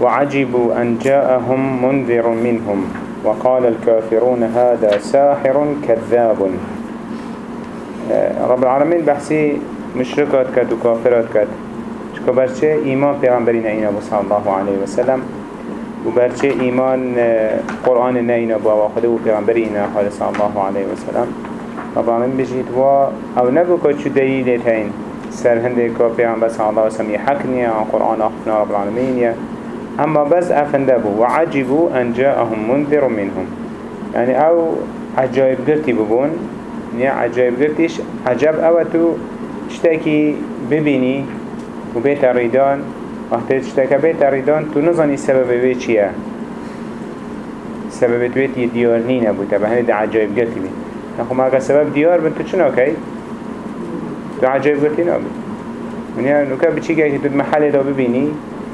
وعجبوا أن جاءهم منذر منهم وقال الكافرون هذا ساحر كذاب. آه، رب العالمين بحثي مشركات كات وكافرات كات. شكو برچه إيمان پیغمبرين اينا صلى الله عليه وسلم وبرچه إيمان آه، قرآن نينا بابا خده وپیغمبرين صلى الله عليه وسلم. رب العالمين بجيت و أو نبو كات شو دليل هين سر هنده که پیغمبر صلی الله علیه وسلم حق نیا قرآن آخفنا رب العالمين أما بس افنده بو وعجبوا أن جاءهم منذر منهم. يعني أو عجائب قرتي ببون نیا عجائب قرتيش عجب أو تو اشتاكي ببيني وبيت الريدان وقت اشتاكي بيت الريدان تو نظني سبب بي چيه سبب تويت ديار نينا بو تبا هنده عجائب قرتي بي. نخو ما سبب ديار بنتو چنو كي تو عجائب قرتي نابي. ونیا نوکا بچی که تو محل دا ببینی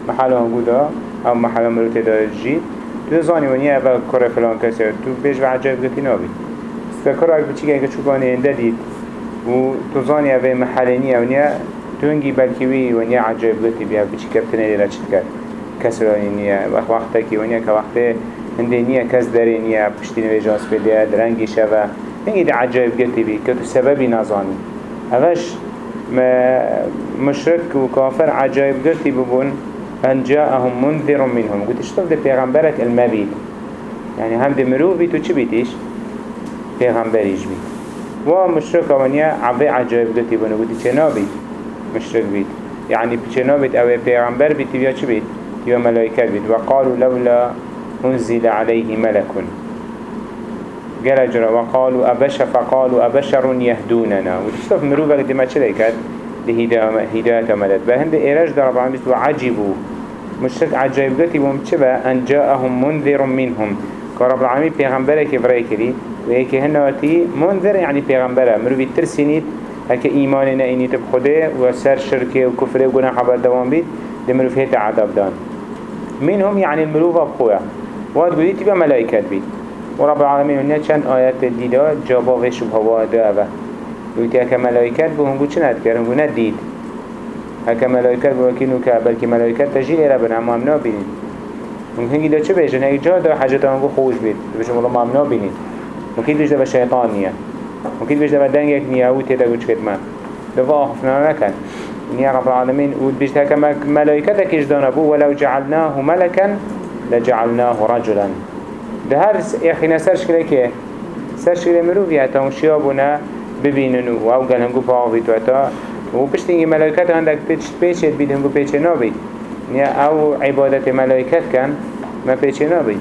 محل هنگو دا أو محل مروت دا جید تو زانی ونیا اول کار فلان کسی تو بیش و عجایب گتی نابید استکار اگه بچی که چوبانی انده دید و تو زانی اول محل نیا ونیا تو هنگی بلکی وی ونیا عجایب گتی بیا بچی که بتنه لیره چید کرد کسی رانی نیا وقت وقتا که ونیا که وقت هنده نیا کس داره نیا پشتی نویجاس بده درنگی شوه هنگی ده عجایب گتی بی که تو سببی نزانی اوش مشرك وكافر عجائب قلتي ببون أن جاءهم منذر منهم. قلت اشتف ده پیغمبرك المبيد يعني هم ده مروف بيت وچه بيتش پیغمبريش بيت؟ و مشرك ونيا عبي عجائب قلتي بونه قلت چه نابيت مشرك بيت. يعني چه نابيت أو پیغمبر بيت يا چه بيت؟ يا ملائكات بيت. وقالوا لولا أنزل عليه ملك. قال جرى. وقالوا أبش؟ فقالوا أبشر يهدوننا. وتشتف مروفك دي ما چلي لهداية مدد بهند إيراج در رب العالمين وعجبوا. مشتك عجائب بهم چبا أن جاءهم منذر منهم. كرب العالمين پیغمبره كفرأي كري وهيك هنواتي منذر يعني پیغمبره مروفي ترسينيت هكا إيمان نأينيت بخده وسر شركه وكفره وقناح بردوان بيت دي مروف هيتا عذاب دان. منهم يعني المروفة بخويا واد قلت تبا ملائكات بيت ورب العالمين ونيا چند آيات ديدا جابا شبه وادا ويتي هكا ملايكات بو هنگو چه ندكر هنگو ندید هكا ملايكات بو وكينو که بلکه ملايكات تجيل ایره بنا اما هم نابینید هنگی دا چه بیشن هنگی جا دا حاجت هنگو خوش بید بشن والله ما هم نابینید ممكن بيجي ده شيطان نيا ممكن بيجي ده دنجك نيا وتدا وش كده ده واقفنا نكن نيا رب العالمين وبيجي هكا ملائكتك إجدان أبو ولو جعلناه ملكا لجعلناه رجلا. ده هر يا أخي نسرش كده كه سرش كده مروفي حتى مشيابنا ببینن و أو گل هنگو پا آوید و تا و پشت اینگه ملائکت هندک پیچت بید هنگو پیچه نابید نیا أو عبادت ملائکت کن ما پیچه نابید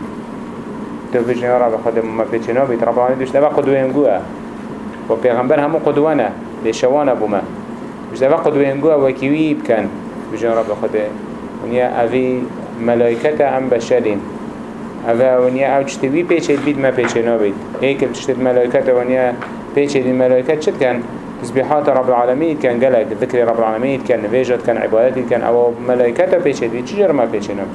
تو بجنه را به خود ما پیچه نابید رب العالمین دوشت اوه قدوه هنگوه و پیغمبر همو قدوانه لشوانه بومه. دوشت اوه قدوه هنگوه و کیوی بکن. بجنه را به خود نیا اوی ملائکت هم بشرین. اوه ونیا أو چتوی پیچه بید ما پیچه نابید هیکل چتت ملائکت ونیا دي الملائكات شد كان تسبيحات رب العالمين كان قالك ذكر رب العالمين كان نفيجت كان عبادتي كان أو ملائكته بيش دي تجر ما بيشنم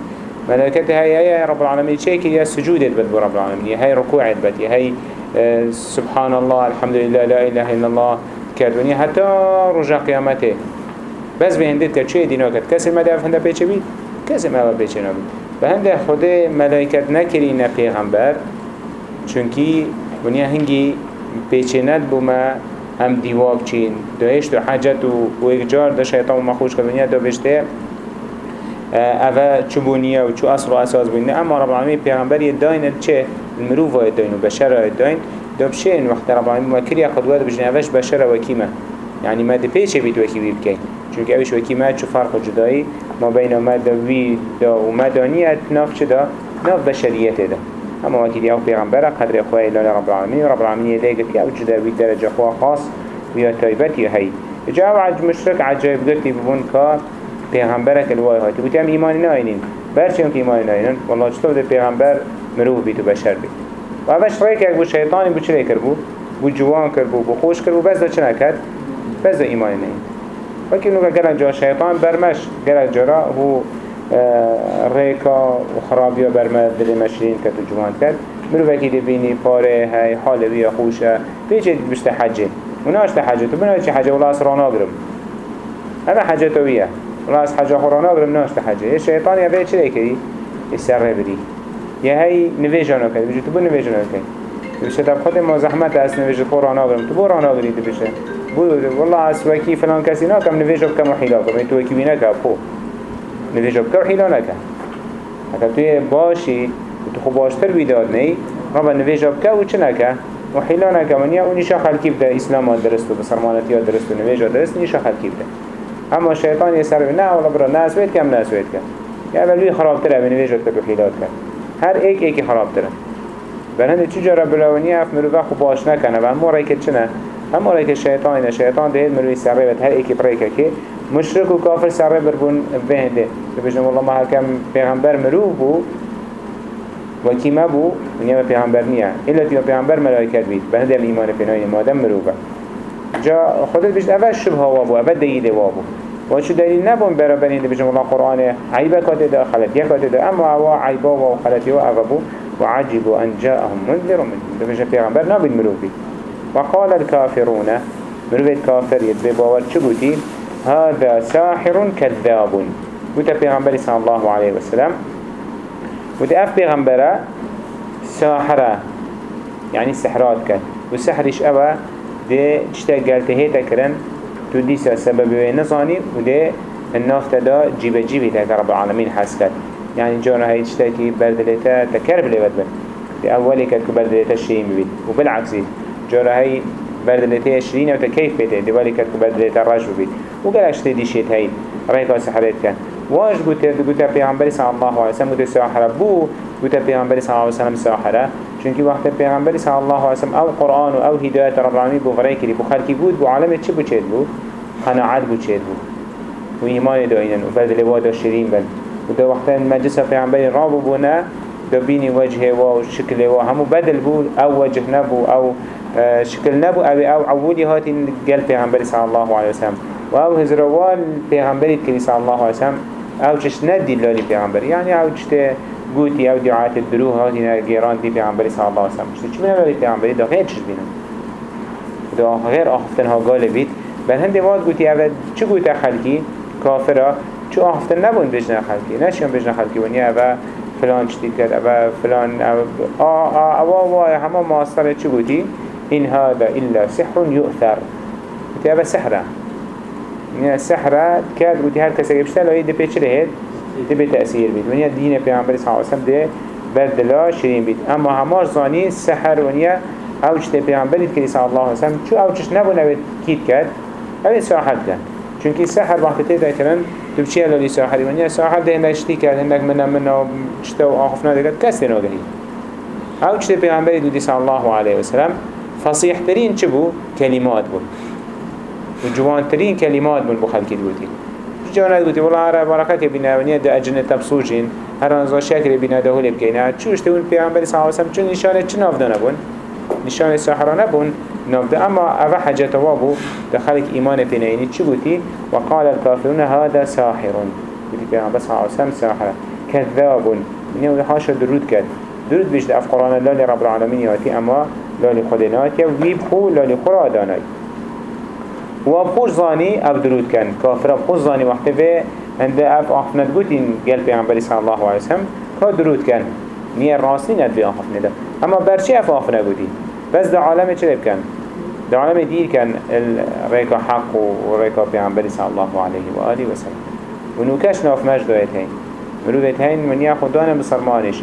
ملائكته هاي هاي رب العالمين شيء كي سجودت بد رب العالمين هاي ركوعت بد هاي آه سبحان الله الحمد لله لا إله إلا الله كردوني حتى رجع قيامته. بس بهندت كشيء دينه كت كسر ما دافع هنده بيش بيت كسر ما بيش نبي. بهنده خده ملائكت نكرين پیغمبر چونكي ونیا هنگی پیچیند بوما هم دیواب چین. دهشت و حجت و اگجار ده شیطان و مخوش کردنیا دو بشته. اوه چوبونیه و چو اصل و اساس بینه اما رب العالمین پیغمبر یه چه؟ المروف های داین و بشر های داین. دو بشین وقت رب العالمین مکری قدوات بجنه اوش بشر وکیمه. يعني ما ده پیچه بید وکی بید بکن چونکه اوش وکیمه چو فرق جدایی. ما بین ما دا و مدانیت ناف چه دا؟ ناف بشریت دا اما وكي دي أو پیغمبر قدر اخوة إلا رب العالمين رب العالمين يدي قلت أو جدا بي درجة اخوة خاص ويا تايبت يا هاي جاو عج مشرك عجائب قلت ببون كا پیغمبرك الواي تقول هم ايمان ناينين برش يوم ايمان ناينين والله جتو ده پیغمبر مروه بيتو بشر بيت و اوش اگه بو شيطاني بو چلي كربو بو جوان كربو بو خوش كربو بس ده چنا كد بس ده ايمان ناين وكي نوكا جرا ریکا و خرابی و برمه دل مشرین که تو جوان کرد مرو وکی دی بینی پاره های حال بیا خوشه پیچه بشت حجه. اونا اشت حجه تو بنا چی حجه؟ ولا اسرانا گرم اما حجه تو بیه ولا اس حجه. خورانا گرم ناشت حجه شیطان یا چه کری يسر بري يا هاي نفيجانا كده بيجي تبو نفيجانا كده بيجي تب خد ما زحمت أس نفيج قرآن أقرم تبو رانا بري تبيشه بو والله أس وكي فلان كسي ناكم نفيجا بكم وحيلا كم تو وكي بينك أبو نویجا بکر حیلا نکن. اگر توی باشی تو خوب باشتر بیداد نی رابا نویجا بکر و چه نکن؟ و حیلا نکن. و نیا اونیشا خلکی بده اسلام ها درست و بسرمانتی ها درست و نویجا درست نیشا خلکی بده اما شیطان یه سر نه اولا برا نه کم نه کم یه اولی خرابتره به نویجا تر حیلات کن. هر ایک ایکی خرابتره. بنده چی جارا بلاونی؟ اف مروه خو باش نکنه. و اما رای که چنه؟ اما رای که شیطان شیطان دهید مروی سره و هر ایکی برای که مشرک و کافر سره بربون بهنده بجنم والله ما هکم پیغمبر مروف بو و کیما بو ونیا پیغمبر نیه الا تیما پیغمبر ملائکت بید. هم ایمان پینایی مادم مروفه جا خودت بجد اول شبه وابو اول دیده وابو وشو دليل نبون برابر إن بيجمع الله قرآن عيبة كاتدا خلت يا كاتدا أما هو عيبة وخلت يو أغبو وعجبوا أن جاءهم منذر منهم ده بيجمع پیغمبر نبين مروبي وقال الكافرون مروبي الكافر يدبي باور شبوتي هذا ساحر كذاب. وتا پیغمبر صلى الله عليه وسلم. وتا أف پیغمبر ساحرة يعني سحرات كان وسحرش أبا ده جتا قلته هيتا كرن. تو دیسا سبب نزانی و ده الناف تدا جیب جیبی تاک رب العالمین حس کرد يعني جانا هاي تشتكي بردلتا تكرب لي بدبن دي أولي كد بردلتا الشيء مبين. وبالعكس جانا هاي بردلتا عشرين وتكيف بيته دي أولي كد بردلتا الرجل بيت وقال أشتي دي شيت هاي رأيك سحرت كان واش قلت قلت پیغمبر صلی الله علیه و سلم قلت ساحره بو قلت پیغمبر صلی الله علیه و سلم ساحره چونکی وقت پیغمبر صلی الله علیه و سلم أو قرآن و أو هدایت رب العالمین بو فرای کری بو خلقی بود بو عالم چه بو چید بو قناعت بو چید بو و ایمان داینن و فرد لوادا شرین بن. و دا وقت مجلس پیغمبر رابو بونا دا بینی وجه و شکل و همو بدل بو أو وجه نبو أو شکل نبو أو أو عوودی هاتی قل پیغمبر صلی الله علیه و سلم و أو هزروان پیغمبری کلی صلی الله علیه و سلم أو چش ندی لالی پیغمبر یعنی أو چش گوتی أو دعایت دروه هاتی نگیران دی پیغمبری صلی الله علیه وسلم چش چی بینه لالی پیغمبری دا غیر چش بینه دا غیر آخفتن ها گاله بید بل هنده واد گوتی أو چه گوتی خلکی کافره چو آخفتن نبون بجنه خلکی نشیم بجنه خلکی ونیا أو فلان چتی کرد أو فلان أو آه آه أو وای همه ماستر چه گوتی این هذا إلا سحر يؤثر. گوتی أو سحرة. من السحرة كاد قلت هر كسا يبشتا لو يدي بيتش لهيد دي تأثير بيت. ونيا دين پیغمبر صلى الله عليه وسلم دي بردلا شرين بيت. أما همار زاني السحر ونيا اوش دي پیغمبر كري صلى الله عليه وسلم. چو اوچش نبو نوید كيت كاد؟ اوه ساحر كاد. چونكي السحر وقت تيدا كرن تو بچي لولي ساحر ونيا ساحر ده شتي كاد. هندك منا منا چتا و آخفنا ده كاد. كس دي نوغهي اوش دي پیغمبر دودي صلى الله عليه وسلم. فصيح ترين چبو كلمات بو. وجوان ترين كلمات من بخلق الوتي جوانا قلت والله عرى بركات بنا ونيا دا أجنة تبصوجين هر أنزا شكل بنا ده هولي بكينا چوش تقول پیغمبر صلى الله عليه چون نشانه چه نافده نبون؟ نشانه ساحرة نبون نافده. أما أفا حاجة توابو دخلك إيمان بنايني چه قلتي وقال الكافرون هذا ساحر قلت پیغمبر صلى الله عليه وسلم ساحرة كذاب من يوم حاشا درود كد درود بيجد أف قرآن الله لرب العالمين ياتي أما لا لخدنات يويب خو لا لخرا دانات و خوش زانی أو درود کن. کافر خوش زانی وقتی به هنده اف آخفنت گوتین گل پیغمبری صلی الله علیه وسلم که درود کن. نیه راستی ند بی آخفنه ده اما برچی اف آخفنه گوتی؟ بس ده عالم چه بکن ده عالم دیر کن. ریکا حق و ریکا پیغمبری صلی الله علیه و آله وسلم. و نوکش ناف مجد دویت هین مروفت هین منیا خودان بسرمانش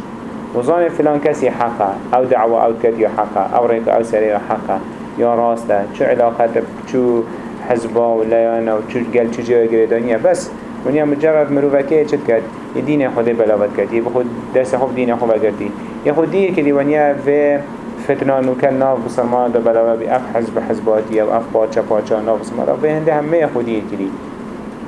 وظان فلان کسی حقه أو دعوة أو کدی حقه أو ریکا أو سریر حقه. یا راسته چه علاقه چو حزبا و لیانا و چو گل چو جای گردانیه بس. ونیا مجرد مروفکه چت کرد؟ یه دین خود بلاوت کرد. یه بخود دست خوب دین خوب اگردی یه خود دیر کدی ونیا و فتنان و کل ناف بسرمان دا بلاوه بی اف حزب حزباتی و اف باچا باچا ناف بسرمان و هنده همه خود دیر کدی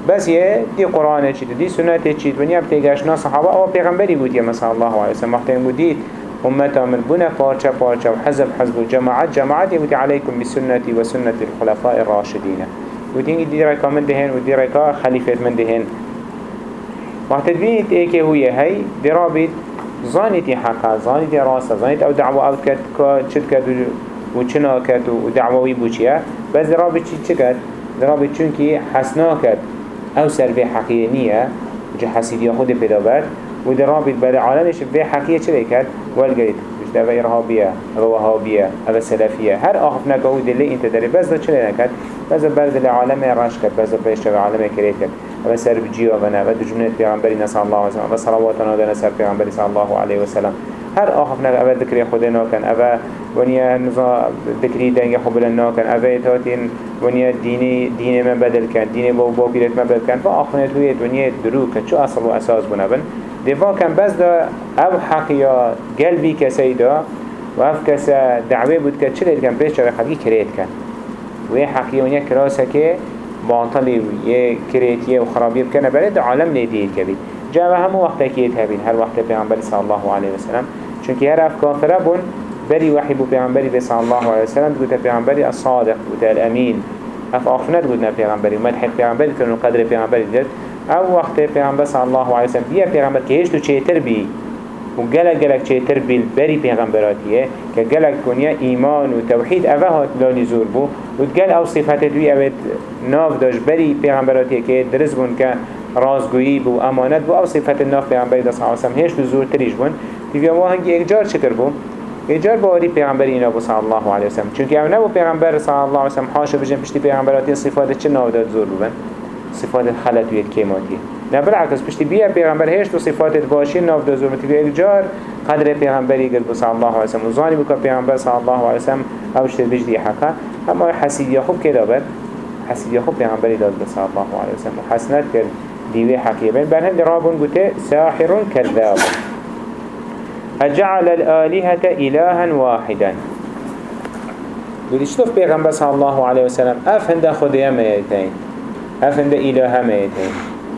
بس یه دی قرآن چید دی سنت چید ونیا بتیگشنا صحابه. أو پیغمبری بود یه مثلا الله علیه وسلم. وقتی بودید أمتا من بنا بارشا بارشا وحزب حزب جماعات جماعات يقول عليكم بسنتي وسنة الخلفاء الراشدين ودين دي ريكا من دهن ودي ريكا خليفة من دهن. وقت بينت ايكي هو هاي درابط زانيتي حقا زانيتي راسا زانيت أو دعوة أو كت چد كت وچنا كت ودعوة بوچيا بس درابط چي چه كت درابط چونكي حسنا كت أو سربي حقيقية وجه حسيدية خود پیدا برد ودي رابط بلا عالمش في حقيقة چه لكت والقريت مش ده إرهابية أو وهابية أو سلفية هر آخف نكهو دلي انت داري بس ده چه لكت بس برد العالم راش كت بس بيش العالم كريت كت أو سر بجيو بنا أو دجمنة پیغمبری نسال الله عليه وسلم أو صلواتنا دنا سر پیغمبری صلى الله عليه وسلم هر آخف نك أو ذكر خدنا كان أو ونيا نظام ذكري دنگ خبلنا كان أو إتاتين ونیا دینی دین من بدل کن دین با با پیرت من بدل کن. و آخرت توی دنیا درو کن چو اصل و أساس بنا بن دفا کن بس دا أو حقیا قلبی کسی دا و اف کس دعوه بود که چلی کن؟ پیش چرا خلقی کرید کن. و یه حقیا ونیا کراسه که باطلی و یه کریتیه و خرابیه بکنه برای عالم نیدید کبید جا همو وقت کیت هبین هر وقت پیغمبر صلی الله علیه وسلم. چونکه هر اف کافره بون بري وحي بو پیغمبری صلى الله عليه وسلم. قلت پیغمبری الصادق قلت الامين اف آخفنت قلنا پیغمبری ومدح پیغمبری كنو قدر پیغمبری دید أو وقت پیغمبر صلى الله عليه وسلم بیا پیغمبر که هشتو چهتر بی. و گلک گلک چهتر بی بری پیغمبراتیه که گلک کنیا ایمان و توحید اوه هات لانی زور بو و گل أو صفت دوی اوه ناف داشت. بری پیغمبراتیه که درست بون که رازگویی بو امانت بو أو صفت ناف پیغمبری الله عليه وسلم هشتو زور تریش بون. دیگه واهنگی اکجار چکر بو؟ اجار باری پیغمبر اینا بو صلی الله علیه وسلم. چونکه أو نبو پیغمبر صلی الله علیه وسلم حاشا بجن پشتی پیغمبراتی صفات چه ناوداد زور ببن صفات خلط وید کیماتی نه بالعکس پشتی بیا پیغمبر هشت صفات باشی ناوداد زور متی اجار قدر پیغمبری گل صلی الله علیه وسلم و زانی پیغمبر صلی الله علیه وسلم أو شتر بجدی حقا اما حسیدی خوب که دابد حسیدی خوب پیغمبری داد صلی الله علیه وسلم و حسنت کرد دیوه حقیبه بل هند رابون گوته ساحر کذاب أجعل الآلهة إلها واحدا قد اشتف بيغمبر صلى الله عليه وسلم أفهند خديا ميتين أفهند إله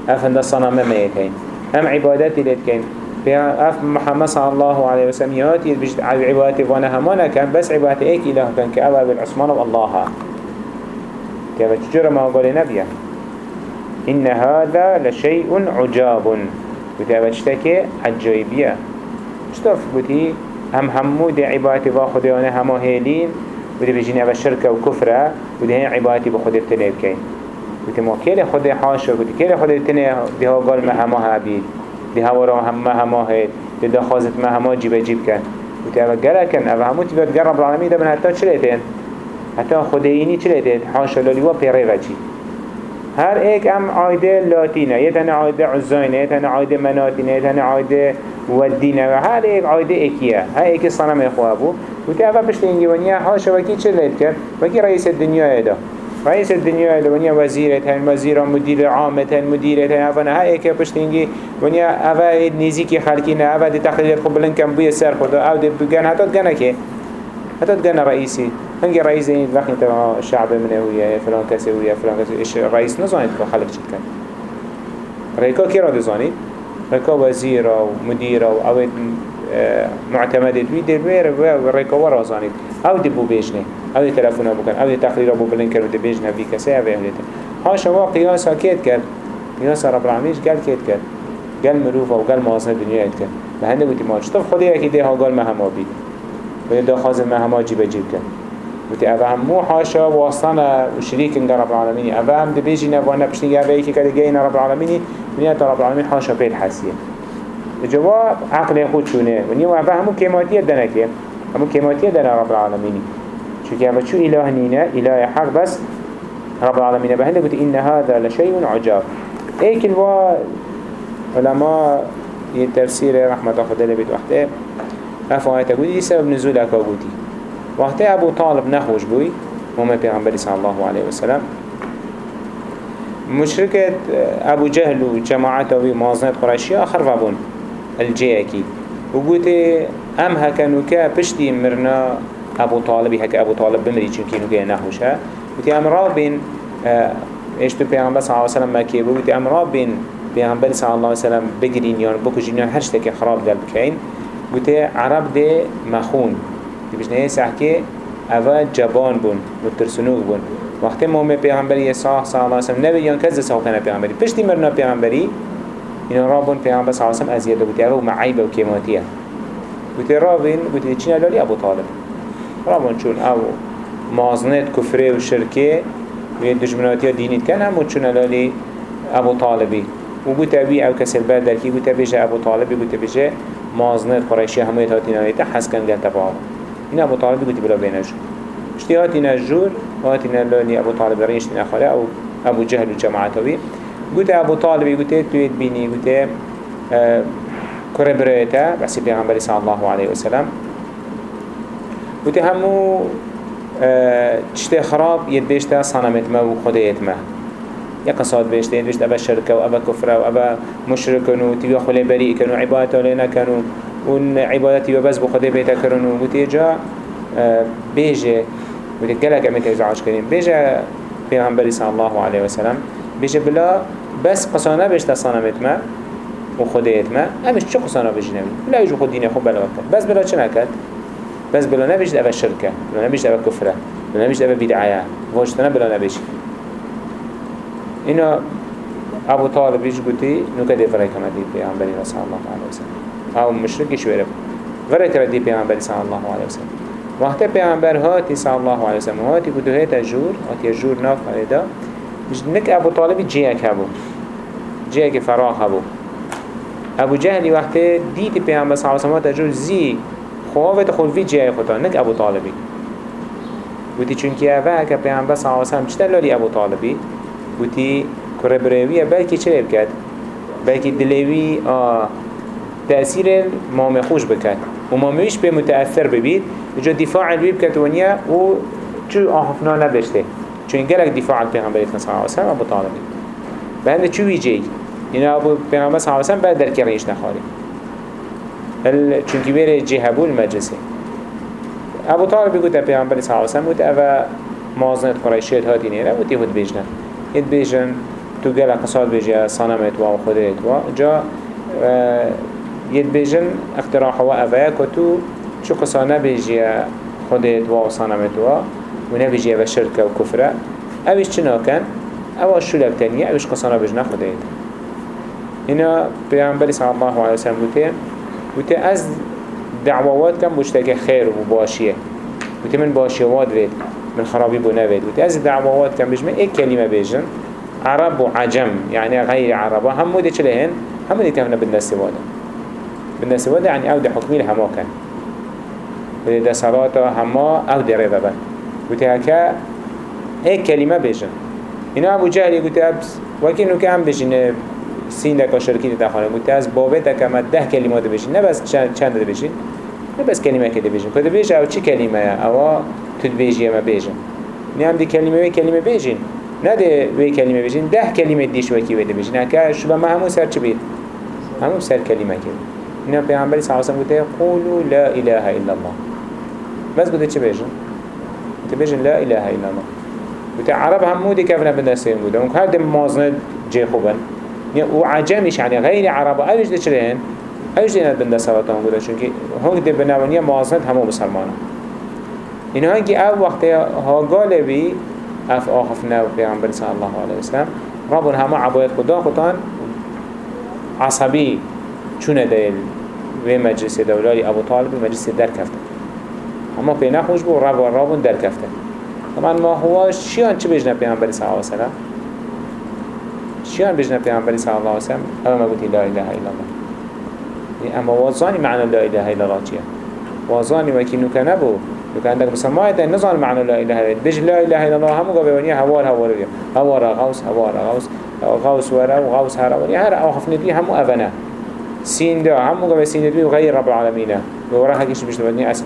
ميتين أفهند صنم ميتين. أم عبادات لتكين أف محمد صلى الله عليه وسلم ياتي عبادتي وانا همانا كان بس عبادتي إيك إله كان كأبا بالعثمان والله. كيف تجرى ما قال نبيه إن هذا لشيء عجاب. وتابت اشتكي عجيبية. اشتاف بودي هم همو دي عبادتي با خديانه هما هيلين. ودي بجيني أو شركة و كفرة ودي هين عبادتي بخده بتنه بكين ودي ما. كيلي خده حاشا ودي كيلي خده بتنه دي ها قال ما هما هبيد دي ها ورا هم ما هما هيد دي دا خازت ما هما جيب جيب كن ودي أو قرأ كن أو همو تبقى قرب العالمين ده من حتى چلتين حتى خديني چلتين حاشا لوليوا بيري وجي هر ایک ام عایده لاتینه. یه تنه عایده عزاینه یه تنه عایده مناتینه یه تنه عایده ودینه و هر ایک عایده اکیه هر ایک صنم خواه بو و تی اول پشت اینگی ونیا هاشا وکی چه لید کرد؟ وکی رئیس دنیا ایدا رئیس الدنيا ونيا وزيرة هن وزيرة مدير عامة هن مديرة هن أفنا هاي كي بشتينجي ونيا أفا نزيكي خالكينا أفا دي تقليل قبلن كم بيه سر خدا أو دي بجان هتو تجانا كي؟ هتو تجانا رئيسي. هنجي رئيس این وقتی تا شعب منه ويا فلان کسی ويا فلان کسی إيش رئيس نزانید که خلق چید کن رئيكا کی را دزانید رئيكا وزیر و مدیر و اوید معتمدت وی رئيكا ورا زانید أو دی بو بیجنه أو تلفون بکن أو دی تقریر بو بلن کرد دی بیجنه بی کسی أو اهلیته ها شما قیاس ها کید کرد قیاس رب العالمین گل کید کرد گل مروف و گل موازنه دنیا اید کرد به هنده بودی ما چطور خودی یکی ده ها گل مهما بید و دا خازن مهما جیب جیب کرد وتي أفا هم مو حاشا واصلنا وشريك رب العالمين أفا هم دبيجي نفوانا بشني أفا يكي كده جاينا رب العالمين ونيا رب العالمين حاشا بيت حاسية الجواب عقل يخود شونه ونيا أفا همو كيماتية دنكي همو كيماتية دنا رب العالمين كي أفا شو إله نينا إله حق بس رب العالمين بهنده قلت إن هذا لشيء عجاب. ايك الوا علماء يتفسير رحمة الله بيت وقته أفا آيات قلت إيه سبب نزولك قلتي وقتی ابو طالب نخوش بوی همه پیغمبری صلی الله علیه وسلم مشركة أبو جهل وجماعته ومازنات قريشي آخر فابون الجي أكيد وقلت أم هكا نوكا بشتي مرنا أبو طالب هكا أبو طالب بمري چونكي نوكا نخوشها قلت أم رابين إيش تو پیغمبر صلى الله عليه وسلم مكي قلت أم رابين پیغمبر صلى الله عليه وسلم بگرين يان بكجين يان هرشتك خراب دل بكين قلت عرب ده مخون. دی بجنه سحکه اول جبان بون و ترسنوک بون. وقتی مومه پیغمبری صاح صلی اللہ علیہ وسلم نبی یان کز ساو کنه پیغمبری. پشتی مرنا پیغمبری اینا رابون پیغمبر صلی اللہ علیہ وسلم ازیده بودی أو معیبه و کیماتیه بودی رابین بودی ابو طالب. رابون چون أو مازنت کفره و شرکه و دجمناتی دینیت کن همون چون لالی ابو طالبی و گوت ابی أو کسی البر درکی گوت بیجه ابو طالبی گوت بیجه مازنت قريشي همه هاتینا نیتا حس کن گل تباها این ابو طالبی گوت بلا بینجور اشتی هاتینا جور هاتینا لانی ابو طالب رینشتنا خاله أو ابو جهل و جماعتوی گوت ابو طالبی گوت توید بینی گوت آه، كره بريتا بس پیغمبر صلى الله عليه وسلم گوت همو تشتي آه، خراب يدبشتا صنمت ما و خديت ما. يا قصاد بيشتا يدبشت أبا شركة وأبا كفرة وأبا مشركن وتبي خلي بريء كانوا عبادة لنا كانوا ون عبادتي بس بخدي بيتا كانوا وتيجا آه، بيجي وتقلق أمي تيزعاش كريم بيجي پیغمبر صلى الله عليه وسلم. بيجي بلا بس قصانا بيشتا صنمت ما و خديت ما. همش چه قصانا بيجي نبي لا يجو خد ديني خوب بلا وقت بس بلا چه نكت بس بلا نبيش أبا شركة بلا نبيش أبا كفرة بلا نبيش أبا بدعايا واجتنا بلا نبيش. إنه أبو طالب يش قلتي نكده فريق كما دي بيعنبري صلى الله عليه وسلم. أو مشرك شويرب فريق كما دي بيعنبري صلى الله عليه وسلم. وقت بيعنبر هاتي صلى الله عليه وسلم. هاتي قلتو هيتا جور هاتي جور ناف هيدا نك أبو طالب جيك هبو جيك فراغ هبو أبو جهل وقت ديت بيعنبر صلى الله عليه وسلم جور زي خواهد خلفي جيك خطا نك أبو طالبي وتي چونكي اوه که پیغمبر صلی الله علیه وسلم چطور لالی ابو طالبی؟ وتي كره بروية بلكي چه بكت بلكي دلوي آه تأثير مامي خوش بكت وماميش به متأثر ببيت جو دفاع البي بكت ونيا و چو آخفنا نبشته چون قالك دفاع البيغمبر صلى الله عليه وسلم أبو طالبي بهنده چو يجي يعني أبو پیغمبر وسلم بعد در كريش نخاري هل چونكي بيره جهبو المجلسي ابو طالب يقول پیغمبر صلى الله عليه وسلم قلت أفا مازنت قريشيت هاتي نيرا وتي هد بيجنا هد بيجن تو گل قصاد بيجي صنمت و خودت و جا يد بيجن اقتراح و أفا كتو شو قصانه بيجي خودت و صنمت و ونبيجي و شركة و كفرة اوش چنا كان أو شو لبتانية اوش قصانه بيجنا خودت هنا پیغمبر صلى الله عليه وسلم قلت قلت از دعوات كم مشتاق خير وباشيه قلت من باشيوات بيت من خرابي بو نبيت قلت از دعوات كم بيجمع إيه كلمة بيجن عرب وعجم يعني غير عرب هم مودي چلهن هم مودي كهنا بالناس وادا بالناس وادا يعني أو ده حكمي لهما كان وده ده صلاة هما أو ده ربا بان قلت هكا إيه كلمة بيجن هنا ابو جهل قلت ابس وكينو كام بيجن سین دکا شرکین تخانه بوده از دکا ما ده کلمه کلمات بشین. نه بس چند ده بشین؟ نه بس کلمه که ده بشین. که ده بشین او چی کلمه؟ یا او تو بیجی اما بشین. نه هم دی کلمه وی کلمه بشین. نه ده وی کلمه بشین. ده کلمه دیش وکی وی ده بشین. اکا شبه ما همون سر چی بید؟ همون سر کلمه که بید؟ نه پیغمبری صلی اللہ علیه قولو لا اله الا الله. بس بوده چی بشین؟ تو بشین لا اله الا الله. بوده عرب هم مودی کفنه بندسته بوده. اون که هر ده مازنه جه خوبن. و عجمش يعني غير عرب. اوش ده چلين اوش ده بنده صلاتهم گوته چونکه هنگ ده بنوانیه مازنه همو مسلمانه. اینا هنگی أو وقت ها گالبی أف آخفنا و پیغمبر صلی الله علیه وسلم. ربون همه عبایت خدا خودان عصبی چونه دیل و مجلس دولاری أبو طالب مجلس در کفته اما پی نخوش بو رب و ربون در طبعا ما هو شیان چه بجنه پیغمبر صلی الله علیه وسلم؟ شیان بجنه پیغمبر صلی الله علیه وسلم اما ما قلت لا اله الا الله. اما وظانی معنی لا اله الا الله چیه؟ وظانی وکی نوکه نبو لو عندك مسمى نظام معنى لا إله إلا الله. بيج لا إله إلا الله هم قبل ونيا هوار هوار هوار غوس هوار غوس غوس ورا وغوس هرا ونيا هرا أو خفنا دي هم أبنا سين ده هم قبل سين دي وغير رب العالمين وراها كيش مش تبني أصل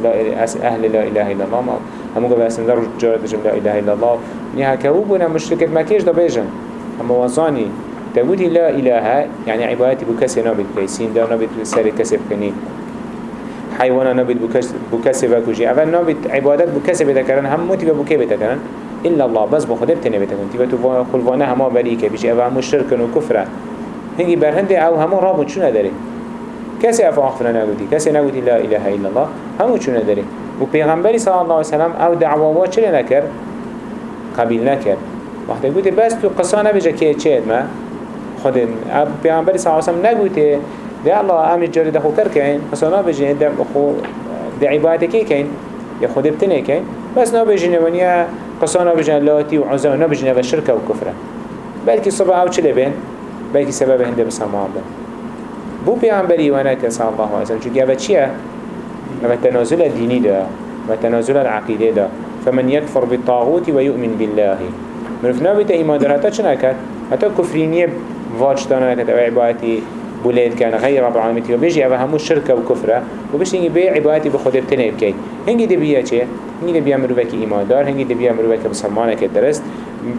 أهل لا إله إلا الله هم قبل سين درج جرد لا إله إلا الله. نيها كوبنا مشركة ما كيش ده بيجن هم وزاني تقولي لا إله يعني عبادتي بكسي نبي كيسين ده نبي سر كسب كني. حيوانا نبيت بكسي بكوشي اول نبيت عبادت بكسي بتكرن هم موتي بكي بتكرن. إلا الله بس بخده بتنه بتكرن. تبا تو خلوانا هما بريكه بيشي اول همو شركن و كفره هنگي برهنده أو همو رابو چونه داره؟ کسی افا آخفنا نگوتي کسی نگوتي لا إله إلا الله همو چونه داره؟ و پیغمبری صلی الله عليه وسلم أو دعوات چلی نکر؟ قبیل نکر. وقتی گوتی بس تو قصا نبیجه که چید ما خود پیغمبری صلی الله عليه وسلم نگوتی ده الله أمر جاري دخو كين بس أنا بجين ده خو ده عبادتك كين يا خود بتنه كين بس نا بجين ونيا قصانا بجين لاتي وعزا نا بجين بالشركة وكفرة بلكي صبح أو چلي بين بلكي سبب هنده بسرمان بن بو پیغمبری وأنا صلى الله عليه وسلم. چونك اوه چيه؟ اوه تنازل الديني ده و تنازل العقيدة ده فمن يكفر بالطاغوت ويؤمن بالله. من في نابت ايمان در حتى چنا كد حتى كفرينية واجتانا كد أو عبادتي بولاد كان غير رب العالمين و بيجي اوه همو شركة و كفرة و بيش هنگي بي عبادتي بخود ابتنه بكي هنگي دي بيا چه؟ هنگي دي بيا مروفك ايمان دار هنگي دي بيا مروفك بسلمانك درست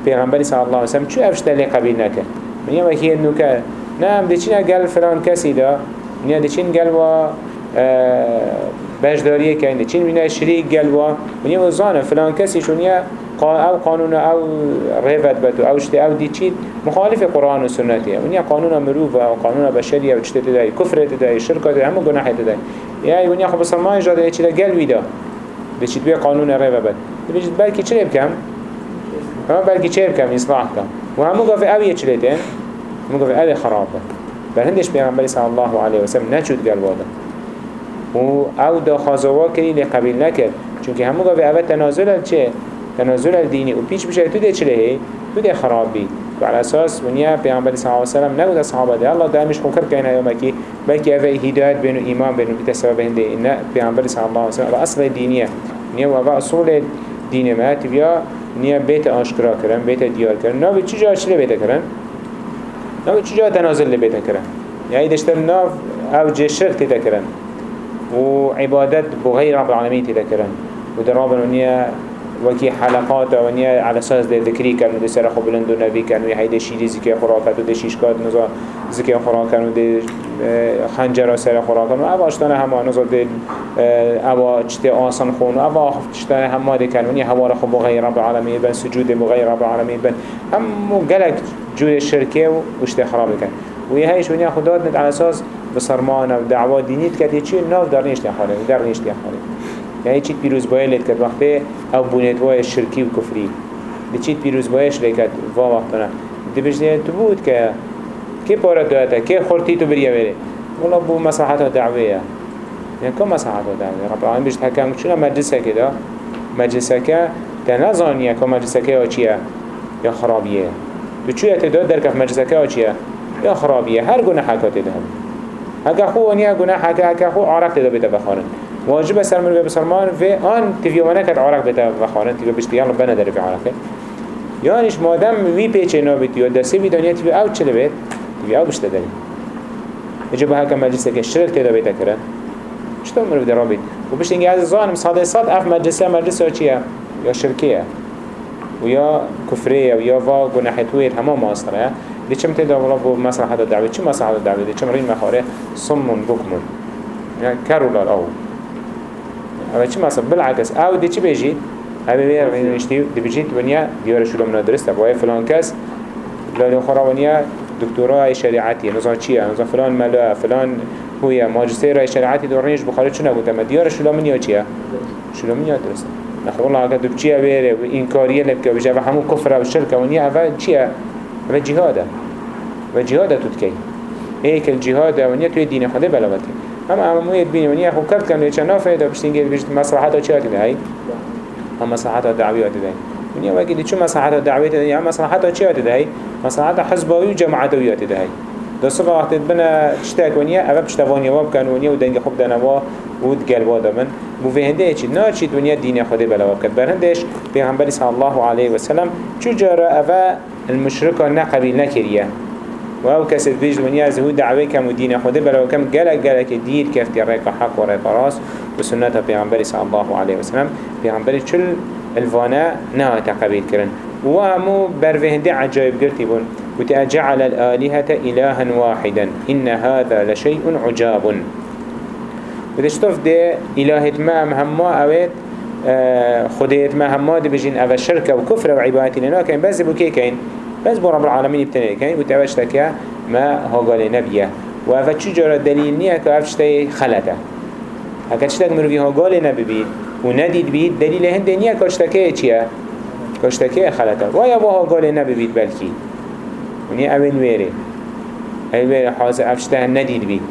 پیغمبری صلی علیه وسلم چو افشت لی قبیل نکه من یه وکی انو که نام دچین قال فلان کسی دا من دچین قال و بجداریه که دچین من شریک قال و من یه وزانه فلان کسی شونیه أو قانون أو رهبت بتو أو شتي أو دي چيد مخالف قرآن و سنتي ونيا قانون مروفة أو قانون بشرية و چتي تداي كفر تداي شركة تداي همو گناح تداي يعني ونيا خب بسرمان جاده چي دا قلبي دا دي چيد بيه قانون رهبت بت بجد بلكي چلي بكم اما بلکه چه بکم اصلاح کم و همو گفت اویه چلیتین همو گفت اوی خراب بل هندش پیغمبری صلی الله علیه وسلم نچود گل واده و أو دا خازوا چونکه همو گفت اوه تنازل چه؟ تنازل دینی و پیش بشه. تو ده چله تو ده خراب بی و على أساس ونیا پیامبر صلی الله علیه و سلم نگود اصحاب ده. الله دائمش کن ایام کی بلکه اوه هدایت بین ایمان بین بیت سبب هنده. این پیامبر صلی الله علیه و سلم اصل دینیه. نیا و اصول دین ما تبیا نیا بیت آشکرا کرن بیت دیار کرن. ناوی چی جا چلی بیت کرن؟ ناوی چی جا تنازل لی بیت کرن؟ یعنی دشتر ناو أو جه شرک تیتا کرن. و عبادت بغیر رب العالمین تیتا کرن. و در رابن نیا وكي حلقات ونيا على أساس ده ذكري كانوا ده سرخو بلند و نبي كانوا يحيد شيري زكي خراكات و ده شيشكات نزا زكي خراكات و ده خنجر سر خراكات و اوا اشتنا هما نزا ده اوا چته آسان خون اوا اشتنا هما ده كانوا ونيا هوا رخو بغير رب العالمين بن سجود بغير رب العالمين بن. هم قلق جود الشركة و اشته خراب كان ويهايش ونيا خدات على أساس بصرمان و دعوة دينيت كده چي ناف دار نيشتي خالي دار نيشتي خالي يعني چیت پیروز باید لید کرد. وقتی أو بونید وای شرکی و کفری. دی چیت پیروز بایش لید کرد. و وقتنا دی بجنه تو بود که که پارا داتا که خورتی تو بریه بره والله بو مصلحت دعویه. يعني كم مصلحت دعوية رب العالمين بيجت حكام شنو مجلسة كده مجلسة كا تنظانية كم مجلسة كا وشيا يا خرابية بتشوية تدود درك في مجلسة كا وشيا يا خرابية هر جناح حكا تدهم هكا خو ونيا جناح حكا هكا خو عرق تدو بتبخارن واجب سر مروي بسرمان في آن وأنا كت عرق بتا وخانن تفي بشتي يلا بنا در في عرقه. یعنیش مادم وی پیچه نابید یا دسته وی دنیا تفي آو چله بید تفي آو بشته داري اجا به هکا مجلسه که شرک تیدا بیتا کرن. چطور مروی در بید و بشت اینگه از ظانم صاده صاد اف مجلسه مجلسه چیه؟ یا شرکیه. و یا کفریه و یا وا گناحتویر همه ماستره دی چم تیدا ولا بو مصلحة الدعوه چی مصلحة الدعوه دی چم رین مخاره؟ صمون بکمون. كارو آو. اما چی مثلا بالعکس آو دی چی بيجي أو بیر رینشتی دی بيجيت ونیا دیار شلو من درست بوای فلان کس لالو خورا ونیا دکترای شریعتی. نظام چیه؟ نظام فلان ملا فلان هویا ماجستير شریعتی دور رینش بخاری چون نبود اما دیار شلو من یا چیه؟ شلو من یا درست نخو الله اگر دو چیه بیره و این کاریه لبکه و جا همون کفر و شرک ونیا. اول چیه؟ و جهاده. و جهاده تدکی هيك الجهاد ونيا توي دين خده بلاوته. هم عمومية بيني ونيا خو كرت كم ليش نافع ده بس تنجي بيجت مصلحته شو كده هاي هم مصلحته دعوية ده ونيا واجد شو مصلحته دعوية ده هم مصلحته شو ده هاي مصلحته حزبوي وجماعتوية ده هاي ده صبح وقت بنا تشتاك ونيا أبى بشتفاني واب كان ونيا ودنجي خب دنوا ود قلبا ده من بو في هنده چی ناچی دنیا دین خود بلا واب کرد برهندش پیغمبر صلی الله علیه و سلم چو جرا اوا المشرکان نقبیل نکریه و أو کسی بیش دنیا از هو دعوی کم و دین خوده بلا کم گلک گلک دیر کفتی حق و ریک راست و سنت پیغمبری صلی الله علیه وسلم. پیغمبری چل الوانا نه تقبیل کرن. و همو بروهنده عجایب گرتی بون. و جعل الآلهة إلها واحدا. إن هذا لشيء عجاب. و تشتف ده إلهت ما هم هما آوید خديت ما هما دي بجين أبا شركة وكفر وعبادتي لنا كان بس بو كي كين بس بو رب العالمين يبتني كان وتعوش تكا ما قال نبيه وهذا جرى دليل تي خلته هكذا شتك مروي هو قال نبي بيد ونديد بيد دليل هند نية كاشتكي چيا؟ كاشتكي خلته ويا بو هو قال نبي بيد بلكي. ونية أبن ويري. أبن ويري حاضر أفشته نديد بيد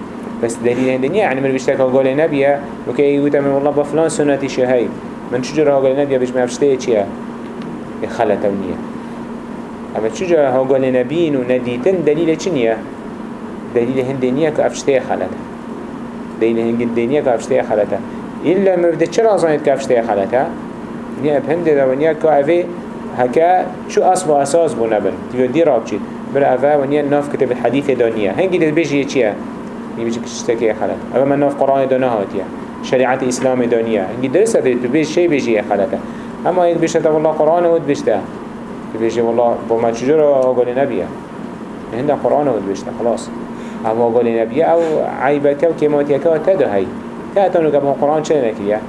بس دليل هند نية يعني مروي شتك هو قال نبيه وكي يقول من والله بفلان سنتي شهي من شو جرى هو قال نبيه بيش ما أفشته چيا؟ خلته اما چجا ها قال نبين ونديتن دليل چنية دليل هندينية كأفشتية خلطة دليل هندينية كأفشتية خلطة إلا مبدأ چرا زانيت كأفشتية خلطة نيا بهند دوانيا كأفي هكا شو أصل وأساس بو نبن تيو دي رابچيت بلا أفا ونيا ناف كتب الحديث دانية هنگي دل بيجي چيا يبيجي كشتكي خلط أفا من ناف قرآن دانا هاتيا شريعة إسلام دانية هنگي درسة تو بيج شي بيجي خلطة أما يد بيشتا والله قرآن ود بيشتا بيجي والله بما تجرى أقول نبيه هند قرآن ود بيشتا خلاص. أما أقول نبيه أو عيبك وكيماتيك وتدو هاي. تأتونو قبل القرآن چه نكيه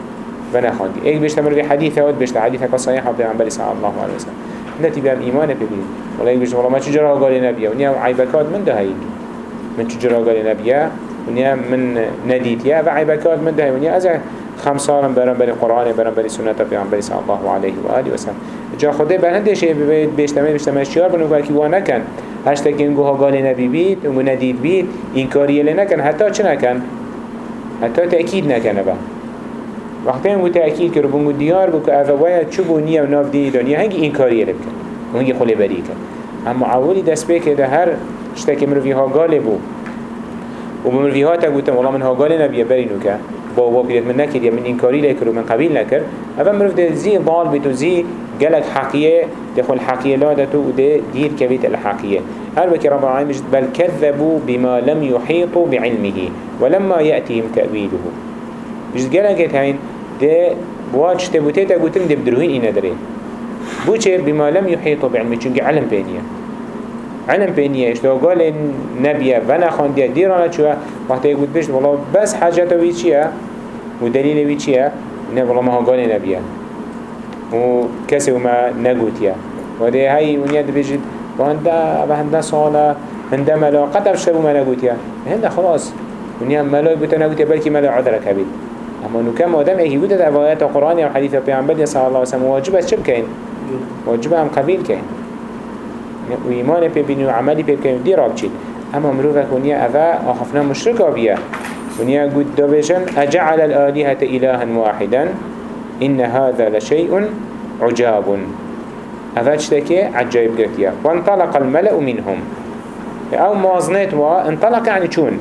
بنا خاندي. ايك بيشتا مروي حديثة ود بيشتا حديثة صحيحة بيعنبالي صلى الله عليه وسلم. نتي بهم إيمان ببين ولا ايك بيشتا والله ما تجرى أقول نبيه ونيا عيبكات من ده هاي. من تجرى أقول نبيه ونيا من نديتيا وعيبكات من ده ونيا أزا خمس سال برام بری قرآن بری سنت پیامبری صلی الله علیه و آله و سلم. جا شی ببید بیشتر بیشتر شیار بنو که کی نکن. هشت که اینگو ها گالی نبی بید و ندید بید این کاریه نکن. حتی چه نکن؟ حتی تأکید نکنه با. وقتی هم تأکید کرد بونگو دیار بو که اوه چو بونیه و ناف دنیا هنگی این کاریه بکن. هنگی خلی بری کن. اما اولی دست بکه ده هر شتک مروی ها گاله بو. و مروی ها تا گوتم والله من ها گاله نبیه برینو که. با با من نكر يا من إنكاري لكر ومن قبيل نكر أبا مروف ده زي ضال بيتو زي قالك حقية دخل حقية لا دتو وده دير كبيت الحقية هل بك رب العالمين بل كذبوا بما لم يحيطوا بعلمه ولما يأتيهم تأويله جد قالك هين ده واج تبوتيتا قوتن ده بدروهين إنا درين بوچه بما لم يحيطوا بعلمه چونك علم بينيه علم بينيه اشتو قال نبيه ونا خانديه ديرانا چوه؟ وقتی يقول بيشت والله بس حاجته وي چيه ودليل وي چيه نه والله ما هو قال نبيه و كسي وما نقوتيه وده هاي ونيا دبيجت وهندا وهندا صالة هندا ملا قد أبشتبو ما نقوتيه هندا خلاص ونيا ملا بوتا نقوتيه بلكي ملا عذرك هبيت. أما نو كم آدم إيه يقول ده آيات القرآن أو حديث پیامبر صلى الله عليه وسلم واجب چه بكين؟ واجب هم قبيل كين. و ایمان پی بینی و عملی پی بکنیم دی راب چید أما مروفة کنیه اوه آخفنا مشرک آبیه ونیا قد دوبشن أجعل الآلهة إلها واحدا؟ إن هذا لشيء عجاب. أفاجتك عجائب قرتيا. وانطلق الملأ منهم. أو موازنات وانطلق يعني شون؟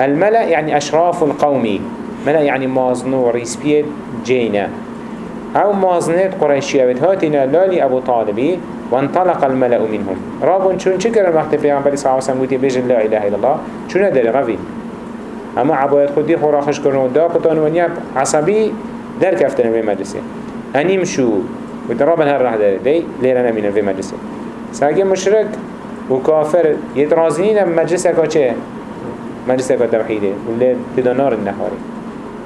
الملأ يعني أشراف القوم. ملأ يعني موازنو ريسبيت جينا. أو موازنات قريشية هاتنا لالي أبو طالبي. وانطلق الملأ منهم. رابون شون شكر الوقت في عمبالي صلى الله عليه وسلم قلت بيجن لا إله إلا الله. شون هذا غفي اما عبايت خودي خورا خش كرنو دا قطان ونيا عصبي در كفتنا في مجلسه. هنيم شو. وترابن هر راح داري دي ليرنا من في مجلسه. ساقي مشرك وكافر يترازنين مجلسه كاچه مجلسه كتوحيده واللي تدنار النحوري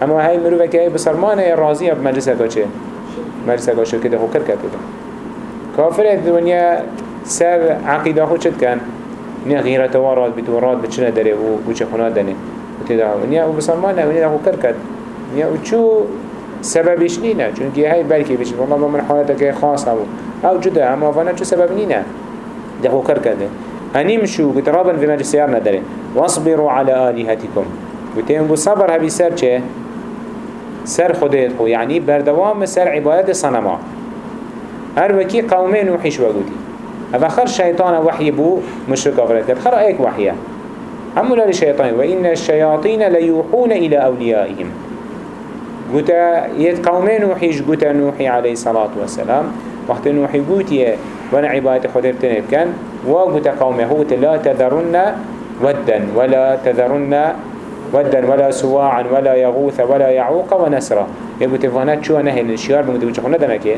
اما هاي مروفه كي بسرمانه راضيه بمجلسه كاچه مجلسه كاچه كده هو كركت كده كافر الدنيا سر عقيدة خود شد كان نيا غيرة وارد بتورات بتشنا داره و بوچه خنا دنه. وتدا ونيا وبسلمان ونيا هو كركت نيا وشو سببش نينا چون که هاي بلكي بيش والله ما من حالتك خاصة أو جدا اما فانا شو سبب نينا ده هو كركت هني مشو بترابن في مجلس سيارنا داره واصبروا على آلهتكم. وتين بو صبر هبي سر چه سر خودت خو يعني بردوام سر عبادت صنما هر وكي قومين وحيش وقودي هذا خر شيطان وحي بو مشرك أفراد خر ايك وحيا هم لا لشيطان وإن الشياطين ليوحون إلى أوليائهم. قلت يد قومين وحيش قلت نوحي عليه الصلاة والسلام؟ وقت نوحي قلت وأنا عبادة خدر تنب كان وقلت قومه لا تذرن ودا ولا تذرن ودا ولا سواعا ولا يغوث ولا يعوق ونسرا. يقول تفانات شو نهي للشيار بمدو شخونا دمكي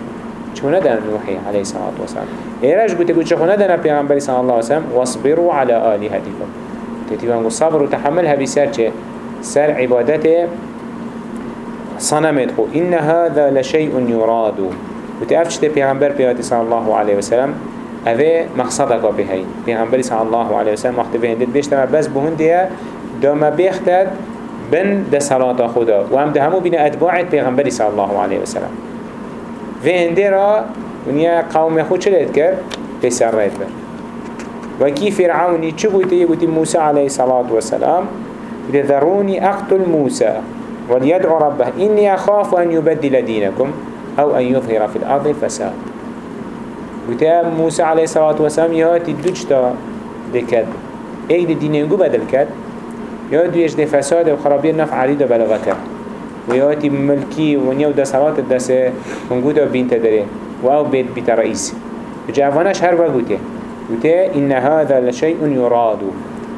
چونه دن نوحي عليه الصلاة والسلام. إيراج قلت قلت چونه دن پیغمبر صلى الله عليه وسلم واصبروا على آلهتكم. تتبان صبر وتحملها بسر چه؟ سر عبادته صنمت. خو إن هذا لشيء يراد وتأفشت پیغمبر پیغمبر صلى الله عليه وسلم اوه مقصدك بهاي پیغمبر صلى الله عليه وسلم وقت بهندت بيشتما بس بهندية داما بيختد بن ده صلاة خدا. وهم ده همو بين أتباعت پیغمبر صلى الله عليه وسلم في هندرا ونيا قوم خود چلت كر بسر ريت بر وكي فرعوني چه قلت يقول موسى عليه الصلاة والسلام ذروني أقتل موسى وليدعو ربه إني أخاف أن يبدل دينكم أو أن يظهر في الأرض فساد. قلت موسى عليه الصلاة والسلام يهاتي دوجتا دكت ايك دي دينينجو بدل كد يهاتي يش دي فساد وخرابير نف عريضة بلغة ويهاتي ملكي ونيو دا صلاة دس منقودة بنت داري وأو بيت بيت رئيس. جاوانش هر وقوته قلت إن هذا لشيء يراد.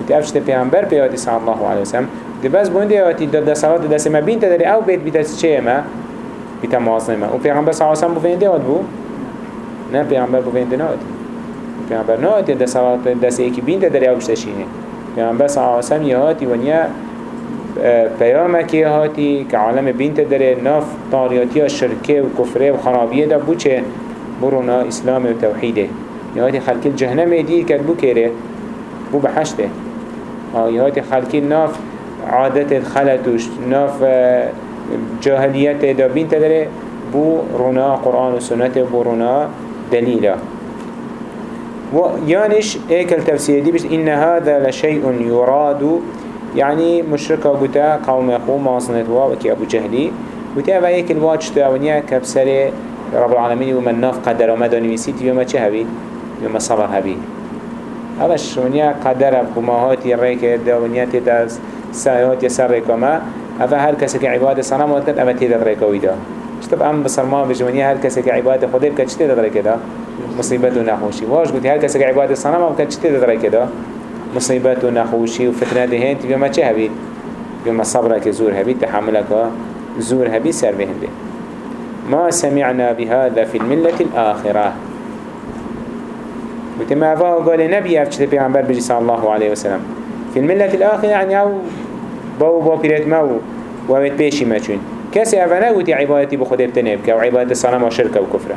قلت أفشت پیغمبر پیغمبر صلى الله عليه وسلم. دي بس بونده يهاتي دا صلاة دس ما بنت داري أو بيت بيت چه ما بيت معظمه و پیغمبر صلى الله عليه وسلم بفنده بو؟ نه پیامبر بوینده نهاد پیامبر نهاد ده صلات دست یکی بین ده دریاب شتشینه پیامبر صلی الله علیه وسلم یهاتی ونیا پیامه که یهاتی که عالم بین داره ناف طاریاتی شرکه و کفره و خرابیه ده بوچه برونا اسلام و توحیده یهاتی خلقی جهنم دی کرد بو کره بو بحشته. یهاتی خلقی ناف عادت خلطوش ناف جاهلیت دا بین داره بو رونا قرآن و سنت بو رونا دليلا ويانش ايك التفسير دي بس إن هذا لشيء يراد يعني مشركة قتا قوم يخو مواصنة وكي أبو جهلي قتا ويك الواج تاونيا كبسر رب العالمين ومن ناف قدر وما داني ويسيت يوم هبي يوم صبر هبي أبش ونيا قدر بماهاتي ريك داونيا تداز سايات يسر ريكما أفا هر كسك عبادة صنم وكت أما تدد ريكوي دا شتب ام بسرمان بجواني هر کسی که عبادت خدا بکد چطه داره کدا مصیبت و نخوشی. واش گوتی هر کسی که عبادت صنم بکد چطه داره کدا مصیبت و نخوشی و فتنه دهین تبیا ما چه هبید بیا ما صبره که زور هبید تحملك زور هبید سر بهنده. ما سمعنا بهذا في الملة الآخرة. وتما فاو قال نبي أفشت بيعنبر بجي صلى الله عليه وسلم. في الملة الآخرة يعني أو باو باو بيرت ماو وامت بيشي ما چون كسي أفا نقوتي عبادتي بخده بتنبك أو عبادة الصنم وشركة وكفرة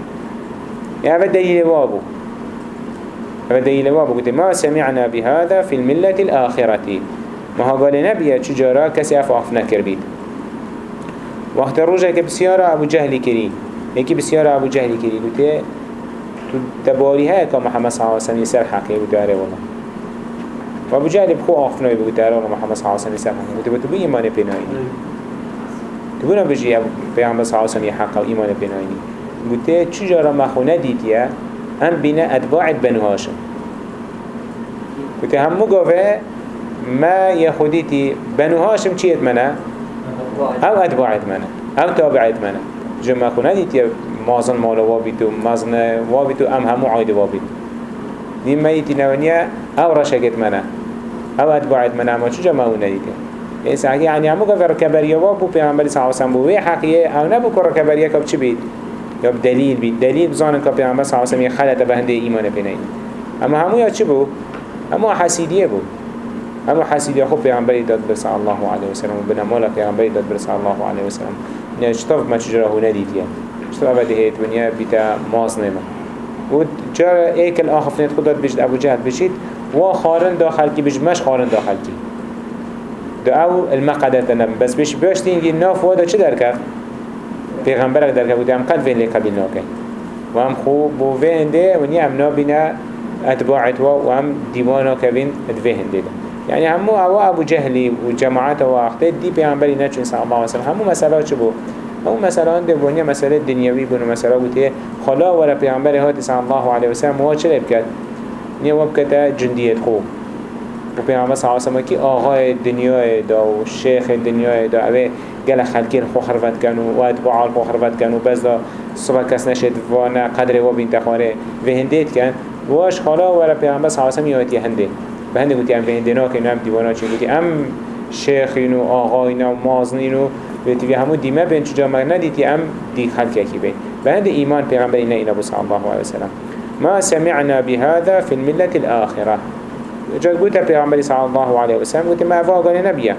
يعني أفا دليل وابو. أفا دليل وابو. قلت ما سمعنا بهذا في الملة الآخرة. ما هو قال نبيه تجارة كسي أفا أفنا كربيت. وقت الرجع كبسيارة أبو جهل كري هيك بسيارة أبو جهل كري قلت تباري هاي محمد صلى الله عليه وسلم يسر حقي قلت والله وابو جهل بخو أفنوي قلت والله محمد صلى الله عليه وسلم يسر حقي قلت بتبو إيمان بيناي تبونا بجي ابو پیغمبر صلی الله علیه و حق و ایمان بناینی گوته چجورا مخونه دیدیه هم بینه اتباع بنو هاشم. گوته همو گوه ما یخودیتی بنو هاشم چیت منه؟ أو اتباعت منه. أو تابعت منه. جو مخونه دیدیه مازن مال وابیتو مازن وابیتو ام همو عاید وابیت. نیم ميتي نونيا أو رشقت منه. أو اتباعت منه اما چجا مخونه دیدیه إسحاق يعني عمو قفر كبرية وابو پیغمبر صلى الله عليه وسلم بوه حقية أو نبو كرة كبرية كب چه بيت يا بدليل بيت دليل بزانن كب پیغمبر صلى الله عليه وسلم يخلط بهنده إيمان بينين أما همو يا چه بو؟ همو حسيدية بو. همو حسيدية خب پیغمبر داد برسا الله عليه وسلم وبنا مولا پیغمبر داد برسا الله عليه وسلم يعني شطف ما چجره هنا ديتيا أبدا هيت ونيا بيتا ماز نما و جا ايك الآخفنت خدات بجد أبو جهد بشيت و خارن داخل كي بجمش خارن داخل كي دو أو المقدر تنم بس بيش بيش تيجي ناف وادا چه دركف پیغمبرك دركف ودي هم قد فين لي قبيل ناكي وهم خو بو فين دي وني هم نابنا اتباعت و هم ديوانا كفين ادفين دي يعني همو ابو جهلي وجماعات واختي دي پیغمبري نچون صلى الله عليه وسلم مسألة چه بو همو مسألة عنده بونيا مسألة دنيوي بونو مسألة بوتي خلا ولا پیغمبري هاتي صلى الله عليه وسلم هو چه لبكت نيه وبكتا جندية خوب. و پیامبر صلی الله علیه و کی آقای دنیای دا و شیخ دنیای دا اوه گل خلکین خو خرفت کنو و اتباع خو خرفت کنو بس دا صبح کس نشد و نه قدر و بین تخاره. و هندیت کن. واش حالا ورا پیامبر صلی الله علیه و یاتی هنده. به هنده گوتی ام به هنده نا که ام دیوانا چی گوتی. ام شیخین و آقاین و مازنین و بيتي همو ديما بين شجاع ما نديتي ام دي خلق يكي بين بعد إيمان پیغمبر إنا إنا صلى الله عليه وسلم. ما سمعنا بهذا في الملة الآخرة. جاد قلت پیغمبر صلى الله عليه وسلم قلت ما أفاقني نبيا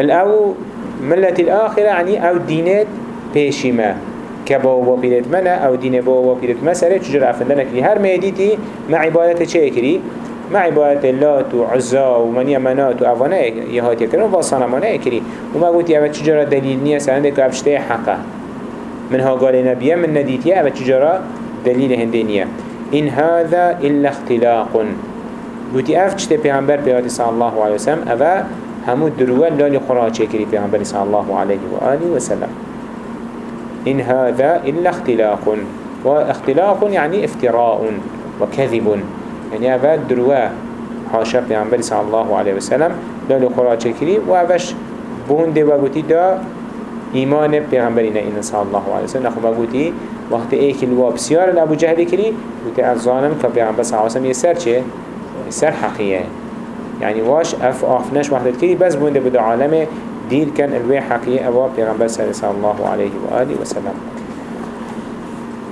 الأو ملة الآخرة يعني أو دينات بيشيما كبا وبيلت منا أو دين با وبيلت مسألة تجر أفندنا كلي هر ما يديتي مع عبادة چه كري مع عبادة اللات وعزا ومنيا منات وأفانا يهات يكرن وصنمانا يكري وما قلت يا تجرى دليل نية سعندك أفشتي حقا منها قال نبيا من نديتي أبا تجرى دليل هندينية إن هذا إلا اختلاق. گوتی اف چته پیغمبر پیاتی صلی الله علیه وسلم اوه همو دروال لالی قرآن چکری پیغمبر صلی الله علیه و آله وسلم إن هذا إلا اختلاق. واختلاق يعني افتراء وكذب يعني هذا دروا حاشا پیغمبر صلى الله عليه وسلم لالو قرآن چكري وعفش بون دي وقتي دا إيمان پیغمبرين إن صلى الله عليه وسلم نخو بقوتي وقت ايك الواب سيار لأبو جهل كري وتي الظالم كبيغمبر صلى الله عليه وسلم يسر چه؟ يسر حقيقه يعني واش اف آفنش وحدت كري بس بون دي بدا عالمه دير كان الوي حقيقه أبو پیغمبر صلى الله عليه وآله وسلم